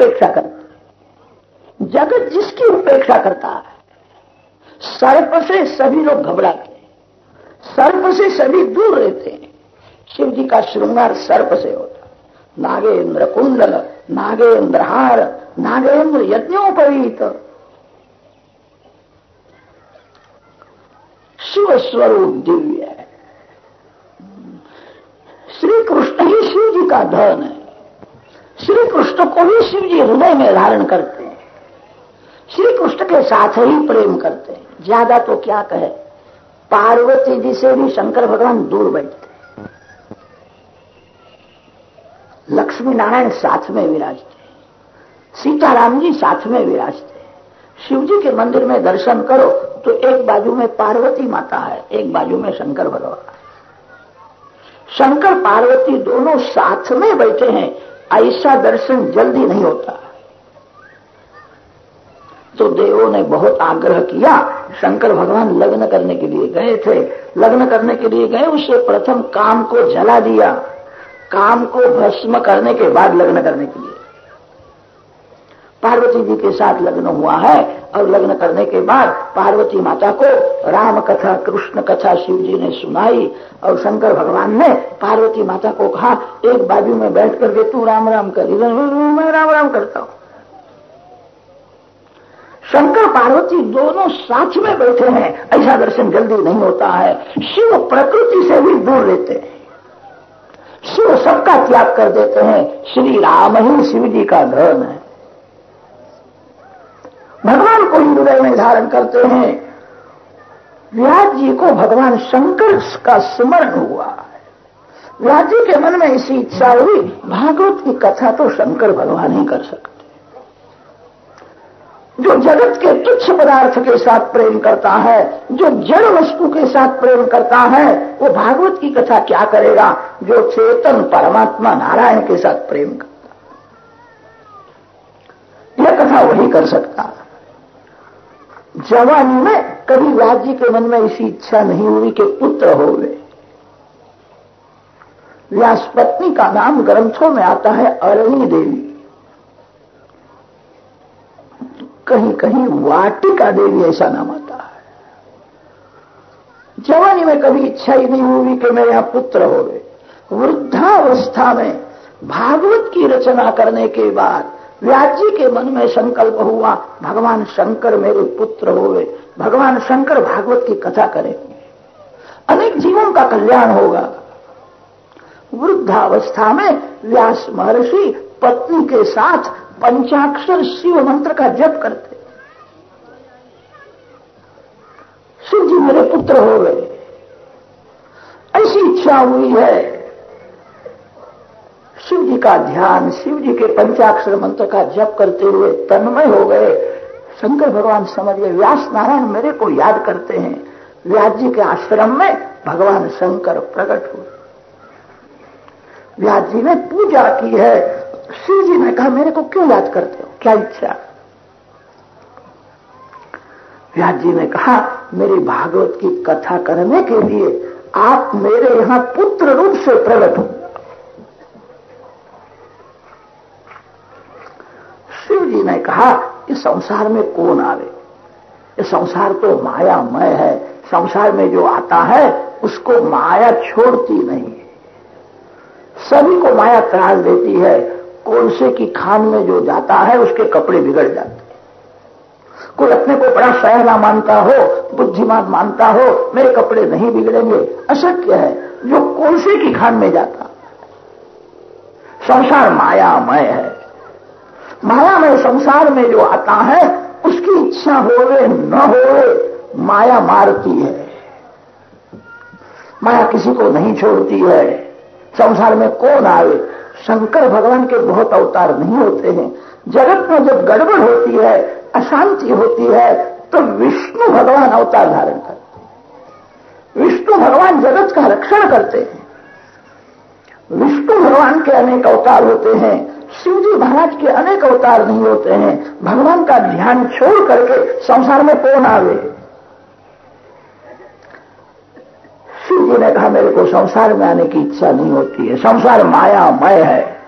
उपेक्षा करते जगत जिसकी उपेक्षा करता है, सर्प से सभी लोग घबराते हैं, सर्प से सभी दूर रहते हैं। शिव जी का श्रृंगार सर्प से होता नागेंद्र कुंडल, नागेंद्र हार, नागेंद्र यज्ञोपवीत शिव स्वरूप दिव्य है। श्री कृष्ण ही शिव जी का धन है। श्री कृष्ण को ही शिव जी हृदय में धारण करते हैं। श्री कृष्ण के साथ ही प्रेम करते हैं। ज़्यादा तो क्या कहे? पार्वती जी से भी शंकर भगवान दूर बैठते लक्ष्मी नारायण साथ में विराजते सीताराम जी साथ में विराजते शिव जी के मंदिर में दर्शन करो तो एक बाजू में पार्वती माता है, एक बाजू में शंकर भगवान। शंकर, पार्वती दोनों साथ में बैठे हैं। ऐसा दर्शन जल्दी नहीं होता। तो देवों ने बहुत आग्रह किया, शंकर भगवान लग्न करने के लिए गए थे। लग्न करने के लिए गए, उसे प्रथम काम को जला दिया। काम को भस्म करने के बाद लग्न करने के लिए। पार्वती जी के साथ लग्न हुआ है और लग्न करने के बाद पार्वती माता को राम कथा, कृष्ण कथा शिव जी ने सुनाई और शंकर भगवान ने पार्वती माता को कहा, एक बाजू में बैठ करके तू राम राम कर मैं राम राम करता हूँ। शंकर, पार्वती दोनों साथ में बैठे हैं, ऐसा दर्शन जल्दी नहीं होता है। शिव प्रकृति से भी दूर रहते हैं। शिव सबका त्याग कर देते हैं। श्री राम ही शिव जी का धर्म है भगवान को हृदय में धारण करते हैं। व्यास जी को भगवान शंकर का स्मरण हुआ है। व्यास जी के मन में ऐसी इच्छा हुई, भागवत की कथा तो शंकर भगवान ही कर सकते जो जगत के तुच्छ पदार्थ के साथ प्रेम करता है, जो जड़ वस्तु के साथ प्रेम करता है, वो भागवत की कथा क्या करेगा? जो चेतन परमात्मा नारायण के साथ प्रेम करता यह कथा वही कर सकता है। जवानी में कभी राज्य के मन में ऐसी इच्छा नहीं हुई कि पुत्र हो गए व्यास पत्नी का नाम ग्रंथों में आता है अरणी देवी। कहीं कहीं वाटिका देवी ऐसा नाम आता है। जवानी में कभी इच्छा ही नहीं हुई कि मेरे यहाँ पुत्र हो गए वृद्धावस्था में भागवत की रचना करने के बाद व्याजी के मन में संकल्प हुआ, भगवान शंकर मेरे पुत्र हुए भगवान शंकर भागवत की कथा करेंगे अनेक जीवों का कल्याण होगा। वृद्धावस्था में व्यास महर्षि पत्नी के साथ पंचाक्षर शिव मंत्र का जप करते। शिव जी मेरे पुत्र हो गए ऐसी इच्छा हुई है शिव जी का ध्यान शिव जी के पंचाक्षर मंत्र का जप करते हुए तन्मय हो गए। शंकर भगवान समझ गए व्यास नारायण मेरे को याद करते हैं। व्यास जी के आश्रम में भगवान शंकर प्रकट हुए। व्यास जी ने पूजा की है। शिव जी ने कहा, मेरे को क्यों याद करते हो? क्या इच्छा? व्यास जी ने कहा, मेरी भागवत की कथा करने के लिए आप मेरे यहाँ पुत्र रूप से प्रकट हो। जी ने कहा कि संसार में कौन आवे? ये संसार तो मायामय है। संसार में जो आता है, उसको माया छोड़ती नहीं सभी को माया त्रास देती है। कोलसे की खान में जो जाता है, उसके कपड़े बिगड़ जाते हैं। कोई अपने को बड़ा सहना मानता हो, बुद्धिमान मानता हो, मेरे कपड़े नहीं बिगड़ेंगे। अशक्य है, जो कोलसे की खान में जाता संसार मायामय है। माया में संसार में जो आता है, उसकी इच्छा होवे, न होवे, माया मारती है। माया किसी को नहीं छोड़ती है। संसार में कौन आए? शंकर भगवान के बहुत अवतार नहीं होते हैं। जगत में जब गड़बड़ होती है, अशांति होती है तो विष्णु भगवान अवतार धारण करते हैं। विष्णु भगवान जगत का रक्षण करते हैं। विष्णु भगवान के अनेक अवतार होते हैं। शिव जी महाराज के अनेक अवतार नहीं होते हैं। भगवान का ध्यान छोड़ करके संसार में कौन आवे? शिव जी ने कहा, मेरे को संसार में आने की इच्छा नहीं होती है। संसार मायामय है।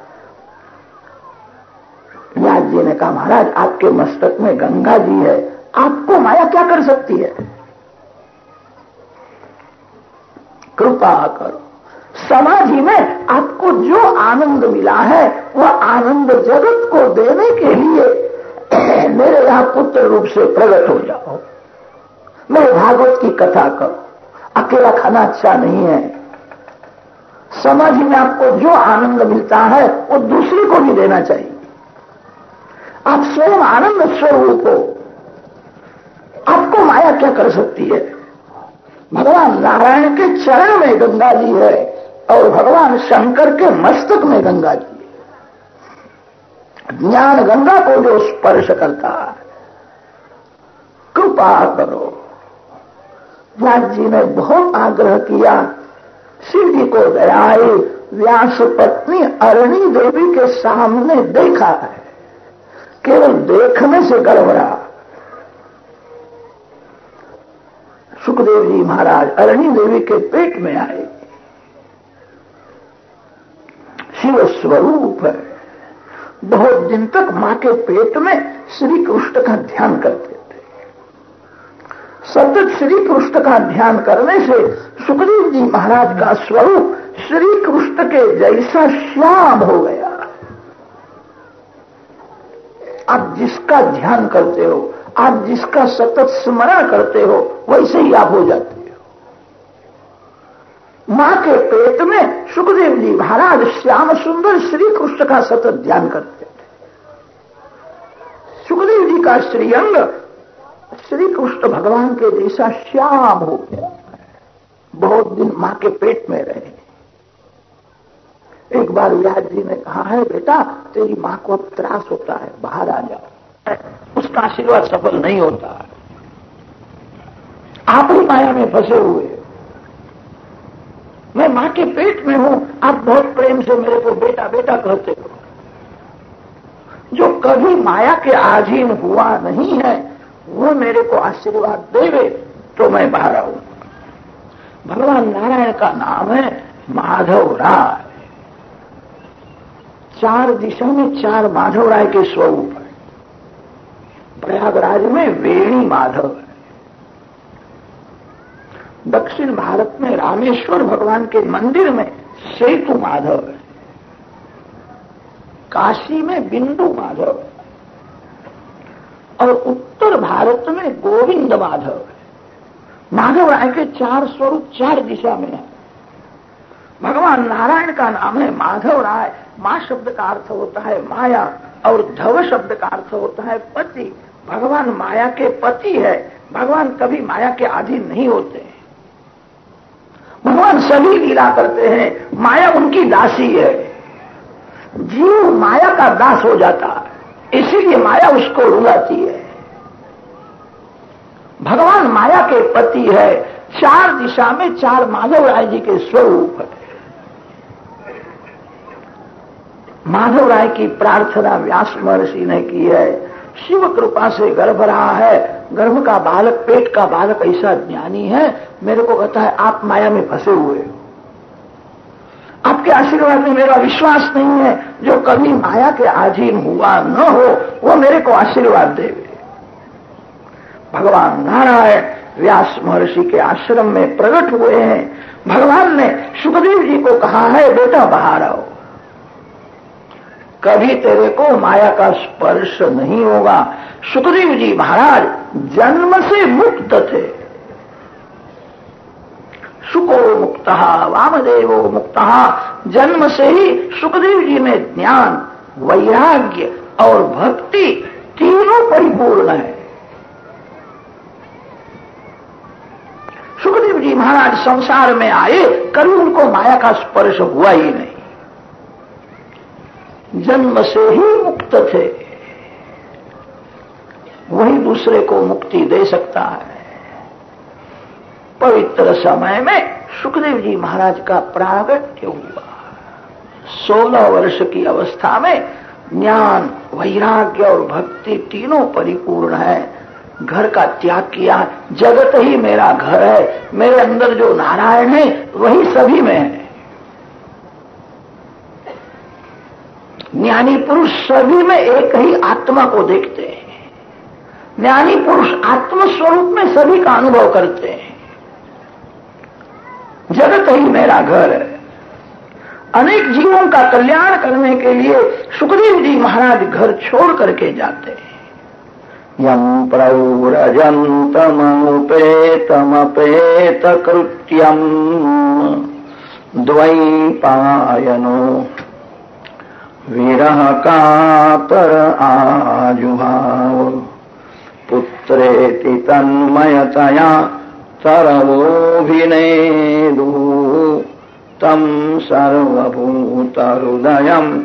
व्यास जी ने कहा, महाराज, आपके मस्तक में गंगा जी है। आपको माया क्या कर सकती है? कृपा करो। समाधि में आपको जो आनंद मिला है वह आनंद जगत को देने के लिए मेरे यहाँ पुत्र रूप से प्रकट हो जाओ। मेरे भागवत की कथा करो अकेला खाना अच्छा नहीं है। समाधि में आपको जो आनंद मिलता है, वो दूसरे को भी देना चाहिए। आप स्वयं आनंद स्वरूप हो। आपको माया क्या कर सकती है? भगवान नारायण के चरण में गंगा जी है। और भगवान शंकर के मस्तक में गंगा जी। ज्ञान गंगा को जो स्पर्श करता है, कृपा करो। व्यास जी ने बहुत आग्रह किया शिव जी को दयाई व्यास पत्नी अरणी देवी के सामने देखा है, केवल देखने से गड़बड़ा सुखदेव जी महाराज अरणी देवी के पेट में आए। शिव स्वरूप है। बहुत दिन तक माँ के पेट में श्री कृष्ण का ध्यान करते थे। सतत श्री कृष्ण का ध्यान करने से सुखदेव जी महाराज का स्वरूप श्री कृष्ण के जैसा श्याम हो गया। आप जिसका ध्यान करते हो, आप जिसका सतत स्मरण करते हो, वैसे ही आप हो जाते हो। माँ के पेट में सुखदेव जी महाराज श्याम सुंदर श्री कृष्ण का सतत ध्यान करते थे। सुखदेव जी का श्रीअंग श्री कृष्ण भगवान के जैसा श्याम हो गया। बहुत दिन माँ के पेट में रहे। एक बार व्यास जी ने कहा, है बेटा, तेरी माँ को अब त्रास होता है, बाहर आ जाओ उसका आशीर्वाद सफल नहीं होता। आप ही माया में फंसे हुए मैं माँ के पेट में हूँ। आप बहुत प्रेम से मेरे को बेटा बेटा कहते हो। जो कभी माया के आधीन हुआ नहीं है, वो मेरे को आशीर्वाद देवे तो मैं बाहर आऊँगा भगवान नारायण का नाम है माधव राय। चार दिशा में चार माधव राय के स्वरूप है। प्रयागराज में वेणी माधव। है दक्षिण भारत में रामेश्वर भगवान के मंदिर में सेतु माधव है। काशी में बिंदु माधव है। और उत्तर भारत में गोविंद माधव है। माधव राय के चार स्वरूप चार दिशा में है। भगवान नारायण का नाम है माधव राय। माँ शब्द का अर्थ होता है माया और धव शब्द का अर्थ होता है पति। भगवान माया के पति है। भगवान कभी माया के अधीन नहीं होते। भगवान सभी लीला करते हैं। माया उनकी दासी है। जीव माया का दास हो जाता है। इसीलिए माया उसको रुलाती है। भगवान माया के पति है। चार दिशा में चार माधव राय जी के स्वरूप है। माधव राय की प्रार्थना व्यास महर्षि ने की है। शिव कृपा से गर्भ रहा है। गर्भ का बालक, पेट का बालक ऐसा ज्ञानी है, मेरे को कहता है, आप माया में फंसे हुए आपके आशीर्वाद में मेरा विश्वास नहीं है, जो कभी माया के आधीन हुआ न हो, वो मेरे को आशीर्वाद देवे। भगवान नारायण व्यास महर्षि के आश्रम में प्रकट हुए हैं। भगवान ने सुखदेव जी को कहा है, बेटा बाहर आओ। कभी तेरे को माया का स्पर्श नहीं होगा। सुखदेव जी महाराज, जन्म से मुक्त थे। सुको मुक्त, वामदेवो मुक्त, जन्म से ही सुखदेव जी में ज्ञान, वैराग्य और भक्ति तीनों परिपूर्ण है। सुखदेव जी महाराज संसार में आए, कभी उनको माया का स्पर्श हुआ ही नहीं। जन्म से ही मुक्त थे। वही दूसरे को मुक्ति दे सकता है। पवित्र समय में सुखदेव जी महाराज का प्रागट्य हुआ। सोलह वर्ष की अवस्था में ज्ञान, वैराग्य और भक्ति तीनों परिपूर्ण है। घर का त्याग किया, जगत ही मेरा घर है, मेरे अंदर जो नारायण है, वही सभी में है। ज्ञानी पुरुष सभी में एक ही आत्मा को देखते हैं। ज्ञानी पुरुष आत्म स्वरूप में सभी का अनुभव करते हैं। जगत ही मेरा घर अनेक जीवों का कल्याण करने के लिए सुखदेव जी महाराज घर छोड़ करके जाते हैं। यम कृत्यम द्वैपायनो विरह कातर आजुभाव पुत्रेति तन्मयतया तरवोऽभिनेदु। तम् सर्वभूतहृदयम्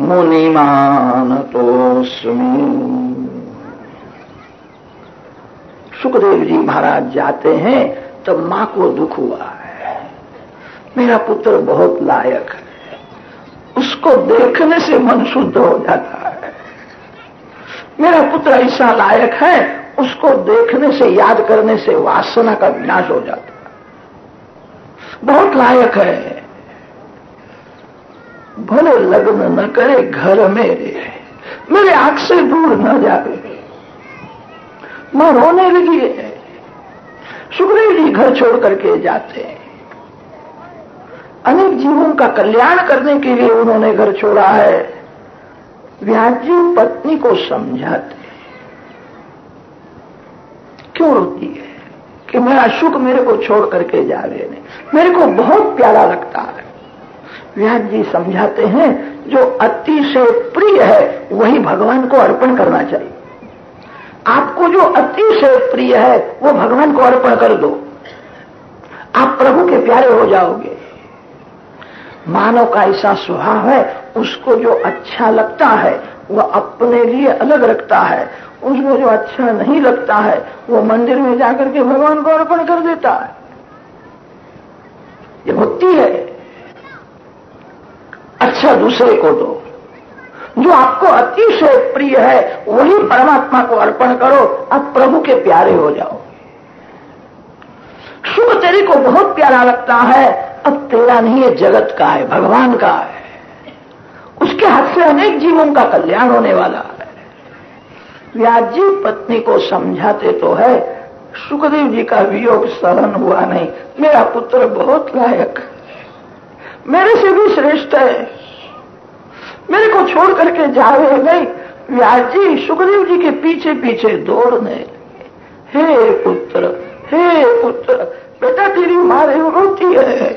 मुनिमानतोऽस्मि। सुखदेव जी महाराज जाते हैं, तब माँ को दुख हुआ है। मेरा पुत्र बहुत लायक है। उसको देखने से मन शुद्ध हो जाता है। मेरा पुत्र ऐसा लायक है, उसको देखने से, याद करने से वासना का विनाश हो जाता है। बहुत लायक है। भले लग्न न करे, घर में रहे मेरे आँख से दूर न जाए मैं रोने लगी है। सुखदेव जी घर छोड़ करके जाते हैं। अनेक जीवों का कल्याण करने के लिए उन्होंने घर छोड़ा है। व्यास जी पत्नी को समझाते क्यों रोती है? कि मेरा सुख मेरे को छोड़ करके जा रहे हैं। मेरे को बहुत प्यारा लगता है। व्यास जी समझाते हैं, जो अति से प्रिय है, वही भगवान को अर्पण करना चाहिए। आपको जो अति से प्रिय है, वो भगवान को अर्पण कर दो। आप प्रभु के प्यारे हो जाओगे। मानव का ऐसा स्वभाव है, उसको जो अच्छा लगता है, वह अपने लिए अलग रखता है। उसको जो अच्छा नहीं लगता है वो मंदिर में जाकर के भगवान को अर्पण कर देता है। ये भक्ति है। अच्छा दूसरे को दो। जो आपको अतिशय प्रिय है, वही परमात्मा को अर्पण करो आप प्रभु के प्यारे हो जाओ। सुख तेरे को बहुत प्यारा लगता है। अब तेरा नहीं है जगत का है, भगवान का है। उसके हाथ से अनेक जीवों का कल्याण होने वाला है। व्यास जी पत्नी को समझाते तो है, सुखदेव जी का वियोग सहन हुआ नहीं। मेरा पुत्र बहुत लायक मेरे से भी श्रेष्ठ है। मेरे को छोड़ करके जा रहे नहीं। व्यास जी सुखदेव जी के पीछे पीछे दौड़ने। हे पुत्र हे पुत्र बेटा तेरी मारे रोती है।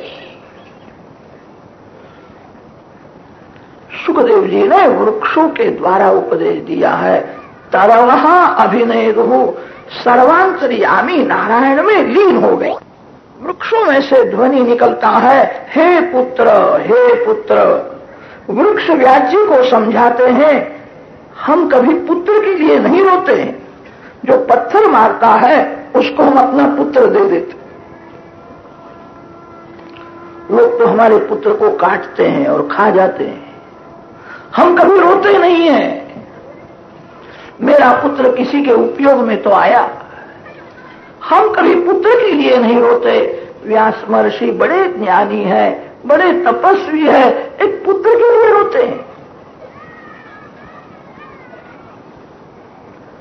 सुखदेव जी ने वृक्षों के द्वारा उपदेश दिया है। तरवहा अभिनय रहू। सर्वांतरियामी नारायण में लीन हो गए वृक्षों में से ध्वनि निकलता है, हे पुत्र हे पुत्र। वृक्ष व्याजी को समझाते हैं, हम कभी पुत्र के लिए नहीं रोते हैं। जो पत्थर मारता है उसको हम अपना पुत्र दे देते। लोग तो हमारे पुत्र को काटते हैं और खा जाते हैं। हम कभी रोते नहीं हैं। मेरा पुत्र किसी के उपयोग में तो आया। हम कभी पुत्र के लिए नहीं रोते। व्यास महर्षि बड़े ज्ञानी है, बड़े तपस्वी है, एक पुत्र के लिए रोते हैं।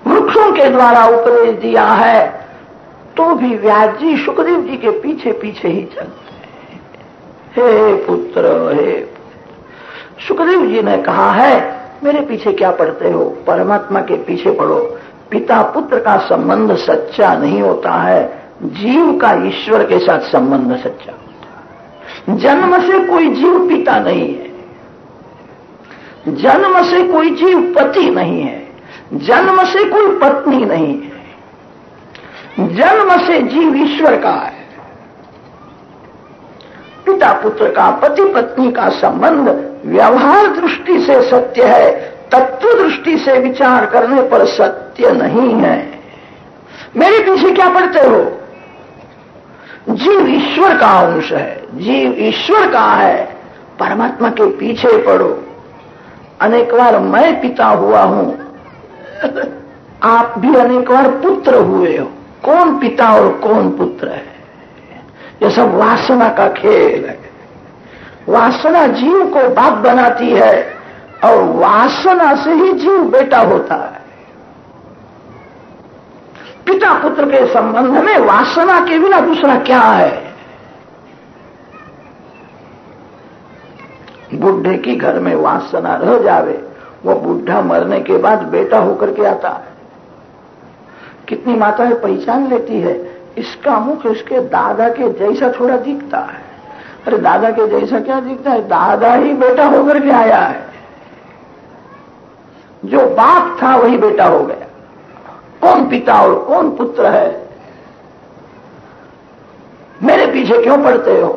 वृक्षों के द्वारा उपदेश दिया है। तो भी व्यास जी सुखदेव जी के पीछे पीछे ही चलते हैं। हे पुत्र, हे सुखदेव जी ने कहा है, मेरे पीछे क्या पढ़ते हो? परमात्मा के पीछे पढ़ो। पिता पुत्र का संबंध सच्चा नहीं होता है। जीव का ईश्वर के साथ संबंध सच्चा होता है। जन्म से कोई जीव पिता नहीं है। जन्म से कोई जीव पति नहीं है। जन्म से कोई पत्नी नहीं है। जन्म से जीव ईश्वर का है। पिता पुत्र का, पति पत्नी का संबंध व्यवहार दृष्टि से सत्य है, तत्व दृष्टि से विचार करने पर सत्य नहीं है। मेरे पीछे क्या पढ़ते हो? जीव ईश्वर का अंश है, जीव ईश्वर का है। परमात्मा के पीछे पढ़ो अनेक बार मैं पिता हुआ हूँ। आप भी अनेक बार पुत्र हुए हो। कौन पिता और कौन पुत्र है? यह सब वासना का खेल है। वासना जीव को बाप बनाती है और वासना से ही जीव बेटा होता है। पिता पुत्र के संबंध में वासना के बिना दूसरा क्या है? बुढ़े की घर में वासना रह जावे, वो बुढ़ा मरने के बाद बेटा होकर के आता है। कितनी माताएँ पहचान लेती है। इसका मुख इसके दादा के जैसा थोड़ा दिखता है। अरे दादा के जैसा क्या दिखता है? दादा ही बेटा होकर के आया है। जो बाप था वही बेटा हो गया। कौन पिता और कौन पुत्र है? मेरे पीछे क्यों पड़ते हो?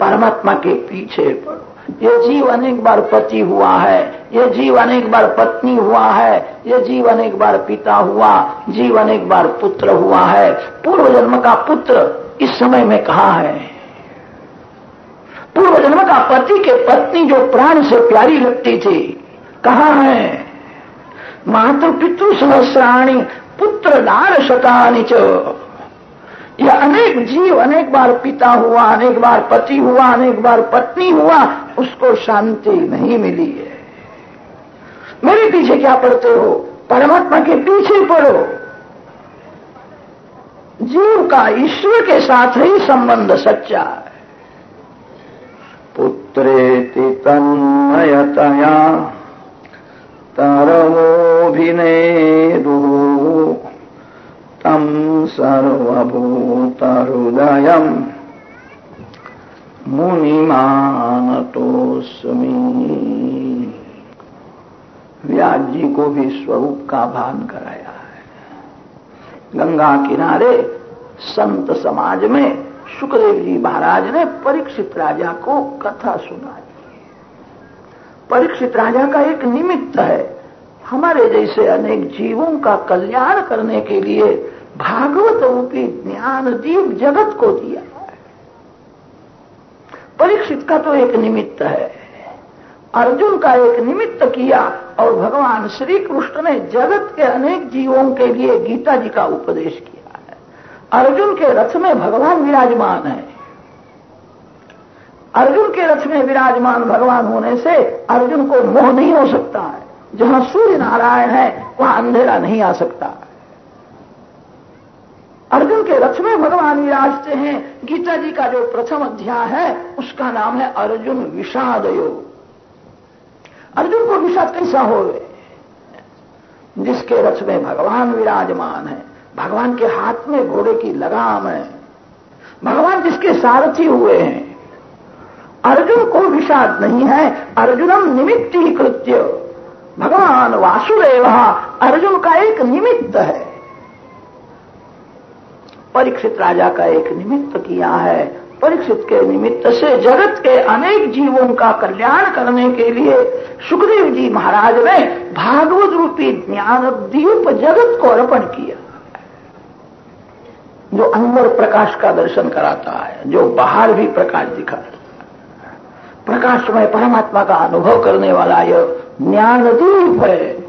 परमात्मा के पीछे पड़ो। ये जीव अनेक बार पति हुआ है, ये जीव अनेक बार पत्नी हुआ है, ये जीव अनेक बार पिता हुआ जीव अनेक बार पुत्र हुआ है। पूर्व जन्म का पुत्र इस समय में कहा है? पूर्व जन्म का पति के पत्नी जो प्राण से प्यारी लगती थी, कहा है? मातृ पितृ सहस्राणी पुत्र नार शतानी यह अनेक जीव, अनेक बार पिता हुआ, अनेक बार पति हुआ, अनेक बार पत्नी हुआ, उसको शांति नहीं मिली है। मेरे पीछे क्या पढ़ते हो? परमात्मा के पीछे पढ़ो। जीव का ईश्वर के साथ ही संबंध सच्चा है। पुत्रेति तन्मयतया तरवोभिनेदुः सर्वभूतहृदयम् मुनिमानतोस्मी व्यास जी को भी स्वरूप का भान कराया है। गंगा किनारे संत समाज में सुखदेव जी महाराज ने परीक्षित राजा को कथा सुनाई परीक्षित राजा का एक निमित्त है, हमारे जैसे अनेक जीवों का कल्याण करने के लिए भागवत रूपी ज्ञान दीप जगत को दिया है। परीक्षित का तो एक निमित्त है। अर्जुन का एक निमित्त किया और भगवान श्री कृष्ण ने जगत के अनेक जीवों के लिए गीता जी का उपदेश किया है। अर्जुन के रथ में भगवान विराजमान है। अर्जुन के रथ में विराजमान भगवान होने से अर्जुन को मोह नहीं हो सकता है। जहाँ सूर्य नारायण है, वहाँ अंधेरा नहीं आ सकता। अर्जुन के रथ में भगवान विराजते हैं। गीता जी का जो प्रथम अध्याय है, उसका नाम है अर्जुन विषाद योग अर्जुन को विषाद कैसा हो गए जिसके रथ में भगवान विराजमान है, भगवान के हाथ में घोड़े की लगाम है, भगवान जिसके सारथी हुए हैं। अर्जुन को विषाद नहीं है, अर्जुनम निमित्त ही कृत्य। भगवान वासुदेव अर्जुन का एक निमित्त है। परीक्षित राजा का एक निमित्त किया है। परीक्षित के निमित्त से जगत के अनेक जीवों का कल्याण करने के लिए सुखदेव जी महाराज ने भागवत रूपी ज्ञान दीप जगत को अर्पण किया। जो अंदर प्रकाश का दर्शन कराता है, जो बाहर भी प्रकाश दिखाता है। प्रकाश में परमात्मा का अनुभव करने वाला यह ज्ञानदीप है।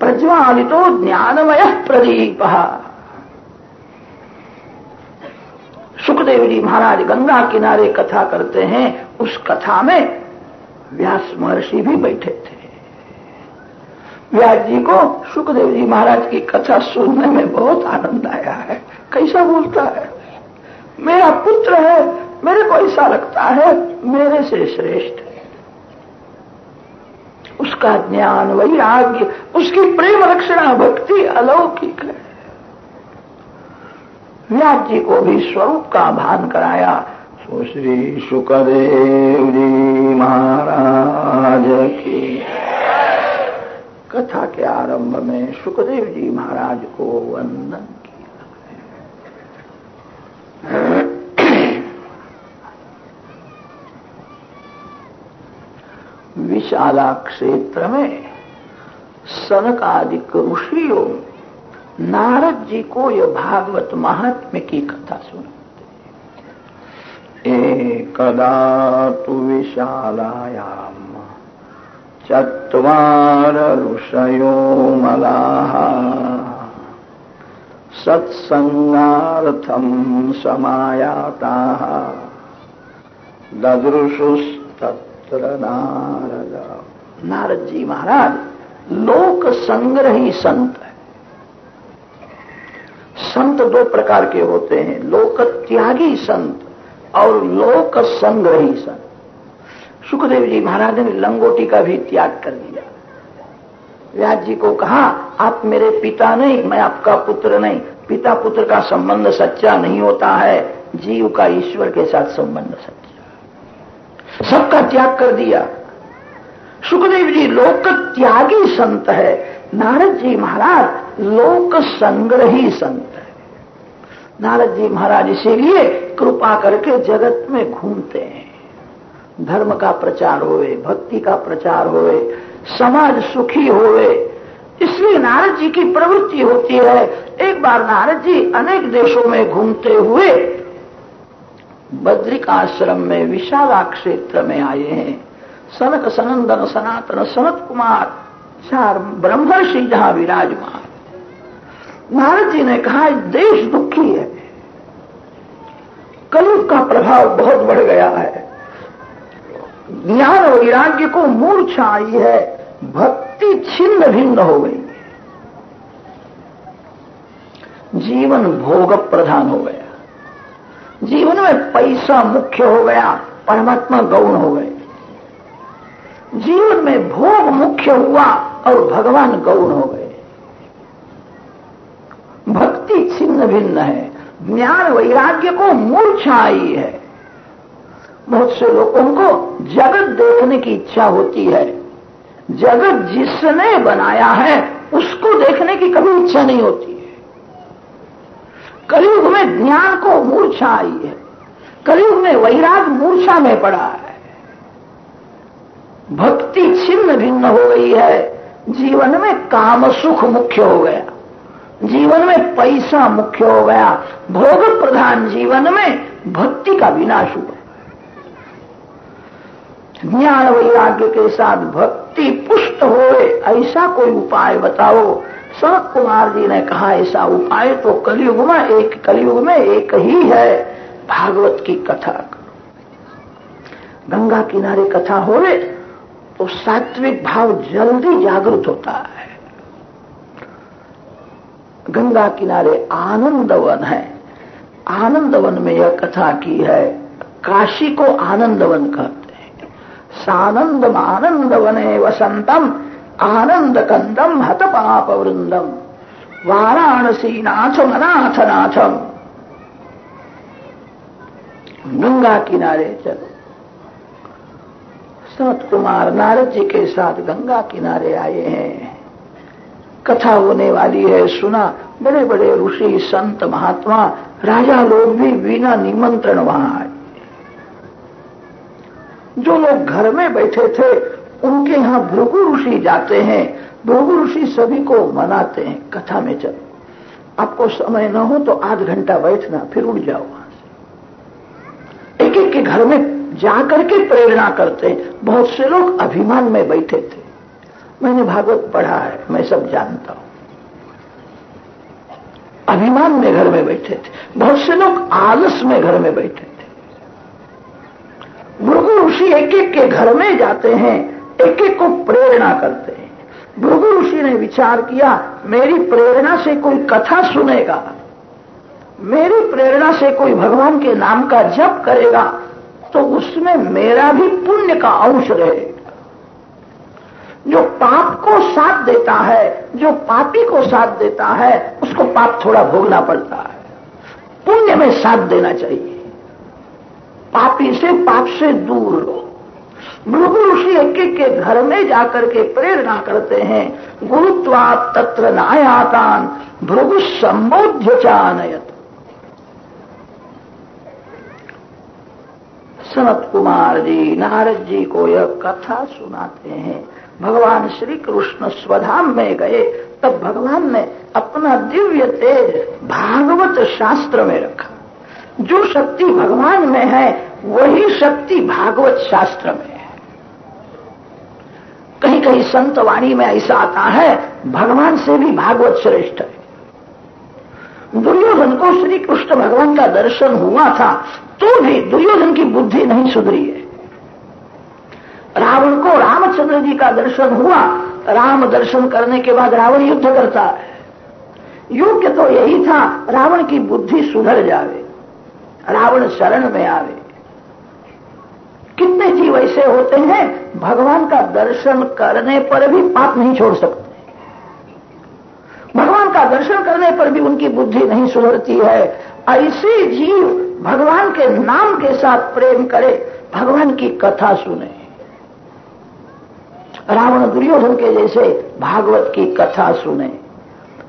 प्रज्वालितो ज्ञानमय प्रदीप। सुखदेव जी महाराज गंगा किनारे कथा करते हैं, उस कथा में व्यास महर्षि भी बैठे थे। व्यास जी को सुखदेव जी महाराज की कथा सुनने में बहुत आनंद आया है। कैसा बोलता है? मेरा पुत्र है, मेरे को ऐसा लगता है, मेरे से श्रेष्ठ है। उसका ज्ञान वैराग्य उसकी प्रेम रक्षणा, भक्ति अलौकिक है। व्यास जी को भी स्वरूप का भान कराया। सो श्री सुखदेव जी महाराज की। कथा के आरंभ में सुखदेव जी महाराज को वंदन किया। विशाला क्षेत्र में सनकादिक ऋषियों नारद जी को यह भागवत महात्म्य की कथा सुनाते एकदा तु विशालायाम चत्वार ऋषयो मलाः सत्संगार्थम समायाताः। ददृशुस्तत् तत्र नारद। नारद जी महाराज लोक संग्रही संत है। संत दो प्रकार के होते हैं लोक त्यागी संत और लोक संग्रही संत। सुखदेव जी महाराज ने लंगोटी का भी त्याग कर दिया। व्यास जी को कहा, आप मेरे पिता नहीं, मैं आपका पुत्र नहीं। पिता पुत्र का संबंध सच्चा नहीं होता है। जीव का ईश्वर के साथ संबंध सच्चा सबका त्याग कर दिया। सुखदेव जी लोक त्यागी संत है। नारद जी महाराज लोक संग्रही संत। नारद जी महाराज इसीलिए कृपा करके जगत में घूमते हैं। धर्म का प्रचार होवे, भक्ति का प्रचार होवे, समाज सुखी होवे। इसलिए नारद जी की प्रवृत्ति होती है, एक बार नारद जी अनेक देशों में घूमते हुए बद्रिक आश्रम में विशाला क्षेत्र में आए हैं। सनक सनंदन सनातन सनत कुमार, चार ब्रह्मर्षि जहाँ विराजमान। नारद जी ने कहा देश दुखी है। कलयुग का प्रभाव बहुत बढ़ गया है। ज्ञान और वैराग्य को मूर्छा आई है। भक्ति छिन्न भिन्न हो गई। जीवन भोग प्रधान हो गया। जीवन में पैसा मुख्य हो गया, परमात्मा गौण हो गए। जीवन में भोग मुख्य हुआ और भगवान गौण हो गए। भक्ति छिन्न भिन्न है। ज्ञान वैराग्य को मूर्छा आई है। बहुत से लोगों को जगत देखने की इच्छा होती है। जगत जिसने बनाया है, उसको देखने की कभी इच्छा नहीं होती है। कलयुग में ज्ञान को मूर्छा आई है। कलयुग में वैराग मूर्छा में पड़ा है। भक्ति छिन्न भिन्न हो गई है। जीवन में काम सुख मुख्य हो गया। जीवन में पैसा मुख्य हो गया। भोग प्रधान जीवन में भक्ति का विनाश हुआ। ज्ञान वैराग्य के साथ भक्ति पुष्ट होए, ऐसा कोई उपाय बताओ। सनत कुमार जी ने कहा, ऐसा उपाय तो कलयुग में, एक कलयुग में एक ही है। भागवत की कथा गंगा किनारे कथा होवे तो सात्विक भाव जल्दी जागृत होता है। गंगा किनारे आनंदवन है। आनंदवन में यह कथा की है, काशी को आनंदवन कहते हैं। सानंदम आनंदवने वसंतम, आनंद कंदम हत पाप वृंदम। वाराणसी नाथम अनाथ नाथम। गंगा किनारे चलो। सत कुमार नारद जी के साथ गंगा किनारे आए हैं। कथा होने वाली है, सुना। बड़े बड़े ऋषि, संत, महात्मा, राजा लोग भी बिना निमंत्रण वहाँ आए। जो लोग घर में बैठे थे, उनके यहाँ भृगु ऋषि जाते हैं। भृगु ऋषि सभी को मनाते हैं, कथा में चलो। आपको समय न हो तो आध घंटा बैठना, फिर उड़ जाओ वहाँ से। एक एक के घर में जाकर के प्रेरणा करते हैं। बहुत से लोग अभिमान में बैठे थे। मैंने भागवत पढ़ा है, मैं सब जानता हूँ। अभिमान में घर में बैठे थे, बहुत से लोग आलस में घर में बैठे थे। भृगु ऋषि एक एक के घर में जाते हैं एक एक को प्रेरणा करते हैं। भृगु ऋषि ने विचार किया, मेरी प्रेरणा से कोई कथा सुनेगा, मेरी प्रेरणा से कोई भगवान के नाम का जप करेगा तो उसमें मेरा भी पुण्य का अंश रहेगा जो पाप को साथ देता है, जो पापी को साथ देता है, उसको पाप थोड़ा भोगना पड़ता है। पुण्य में साथ देना चाहिए। पापी से पाप से दूर लो भृगु ऋषि एक एक के घर में जाकर के प्रेरणा करते हैं गुरुत्वा तत्र नायातान, भृगु संबोध्य चानयत। सनत कुमार जी, नारद जी को यह कथा सुनाते हैं। भगवान श्री कृष्ण स्वधाम में गए, तब भगवान ने अपना दिव्य तेज भागवत शास्त्र में रखा। जो शक्ति भगवान में है, वही शक्ति भागवत शास्त्र में है। कहीं कहीं संत वाणी में ऐसा आता है, भगवान से भी भागवत श्रेष्ठ है। दुर्योधन को श्री कृष्ण भगवान का दर्शन हुआ था तो भी दुर्योधन की बुद्धि नहीं सुधरी है। रावण को रामचंद्र जी का दर्शन हुआ, राम दर्शन करने के बाद रावण युद्ध करता है। योग्य तो यही था, रावण की बुद्धि सुधर जावे, रावण शरण में आवे। कितने जीव ऐसे होते हैं, भगवान का दर्शन करने पर भी पाप नहीं छोड़ सकते। भगवान का दर्शन करने पर भी उनकी बुद्धि नहीं सुधरती है। ऐसे जीव भगवान के नाम के साथ प्रेम करे, भगवान की कथा सुने। रावण दुर्योधन के जैसे भागवत की कथा सुने।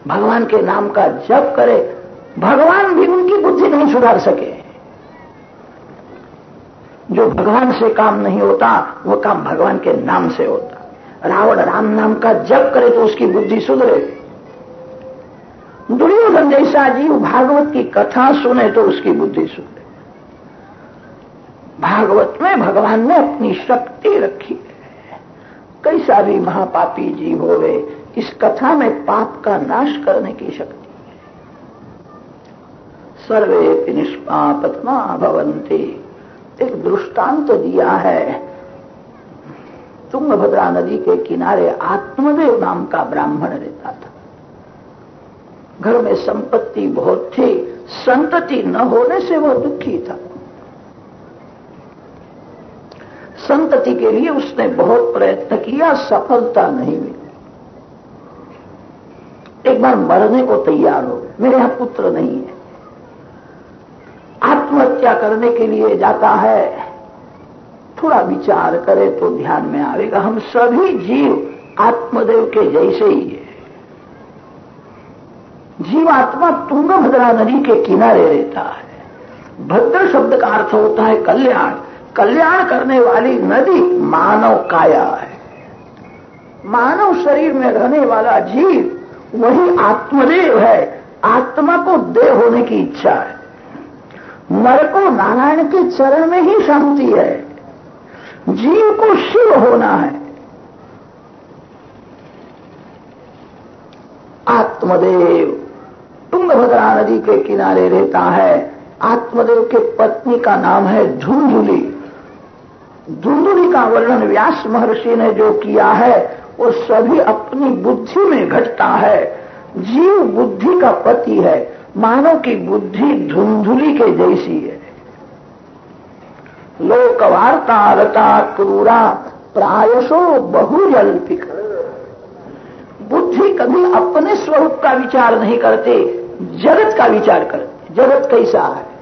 भगवान के नाम का जप करे, भगवान भी उनकी बुद्धि नहीं सुधार सके। जो भगवान से काम नहीं होता, वो काम भगवान के नाम से होता। रावण राम नाम का जप करे तो उसकी बुद्धि सुधरे। दुर्योधन जैसा जीव भागवत की कथा सुने तो उसकी बुद्धि सुधरे। भागवत में भगवान ने अपनी शक्ति रखी है। कैसा सारी महापापी जीव हो गए इस कथा में पाप का नाश करने की शक्ति। सर्वे निष्पापत्मा भवंती एक दृष्टांत तो दिया है। तुंगभद्रा नदी के किनारे आत्मदेव नाम का ब्राह्मण रहता था। घर में संपत्ति बहुत थी, संतति न होने से वह दुखी था। संतति के लिए उसने बहुत प्रयत्न किया, सफलता नहीं मिली। एक बार मरने को तैयार हो, मेरे यहाँ पुत्र नहीं है। आत्महत्या करने के लिए जाता है। थोड़ा विचार करे तो ध्यान में आएगा, हम सभी जीव आत्मदेव के जैसे ही है। जीवात्मा तुंगभद्रा नदी के किनारे रहता है। भद्र शब्द का अर्थ होता है कल्याण। कल्याण करने वाली नदी मानव काया है। मानव शरीर में रहने वाला जीव वही आत्मदेव है, आत्मा को देह होने की इच्छा है। नर को नारायण के चरण में ही शांति है। जीव को शिव होना है। आत्मदेव तुंगभद्रा नदी के किनारे रहता है। आत्मदेव के पत्नी का नाम है झुंझुली। झुंझुली का वर्णन व्यास महर्षि ने जो किया है, वो सभी अपनी बुद्धि में घटता है। जीव बुद्धि का पति है, मानव की बुद्धि धुंधुली के जैसी है। लोक वार्ता रता क्रूरा प्रायशो बहुजल्पिक। बुद्धि कभी अपने स्वरूप का विचार नहीं करते, जगत का विचार करते, जगत कैसा है?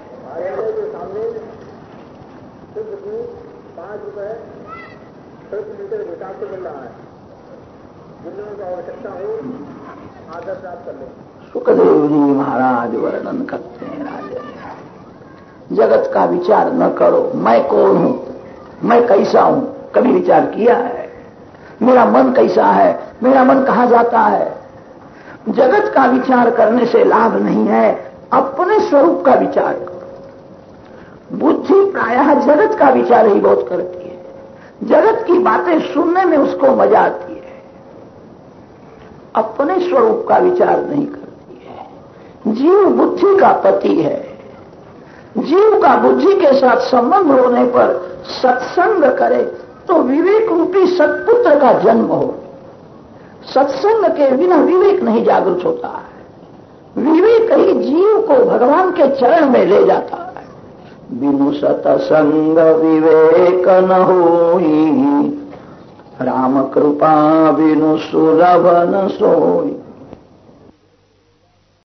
हिसाब से मिल रहा है। सुखदेव जी महाराज वर्णन करते हैं राजा जगत का विचार न करो। मैं कौन हूँ? मैं कैसा हूँ? कभी विचार किया है? मेरा मन कैसा है? मेरा मन कहा जाता है? जगत का विचार करने से लाभ नहीं है। अपने स्वरूप का विचार करो। बुद्धि प्रायः जगत का विचार ही बहुत करती जगत की बातें सुनने में उसको मज़ा आती है। अपने स्वरूप का विचार नहीं करती है। जीव बुद्धि का पति है। जीव का बुद्धि के साथ संबंध होने पर सत्संग करे तो विवेक रूपी सत्पुत्र का जन्म हो। सत्संग के बिना विवेक नहीं जागृत होता है। विवेक ही जीव को भगवान के चरण में ले जाता है। बिनु सतसंग विवेक न हो राम कृपा बिनु सुलभ न सोई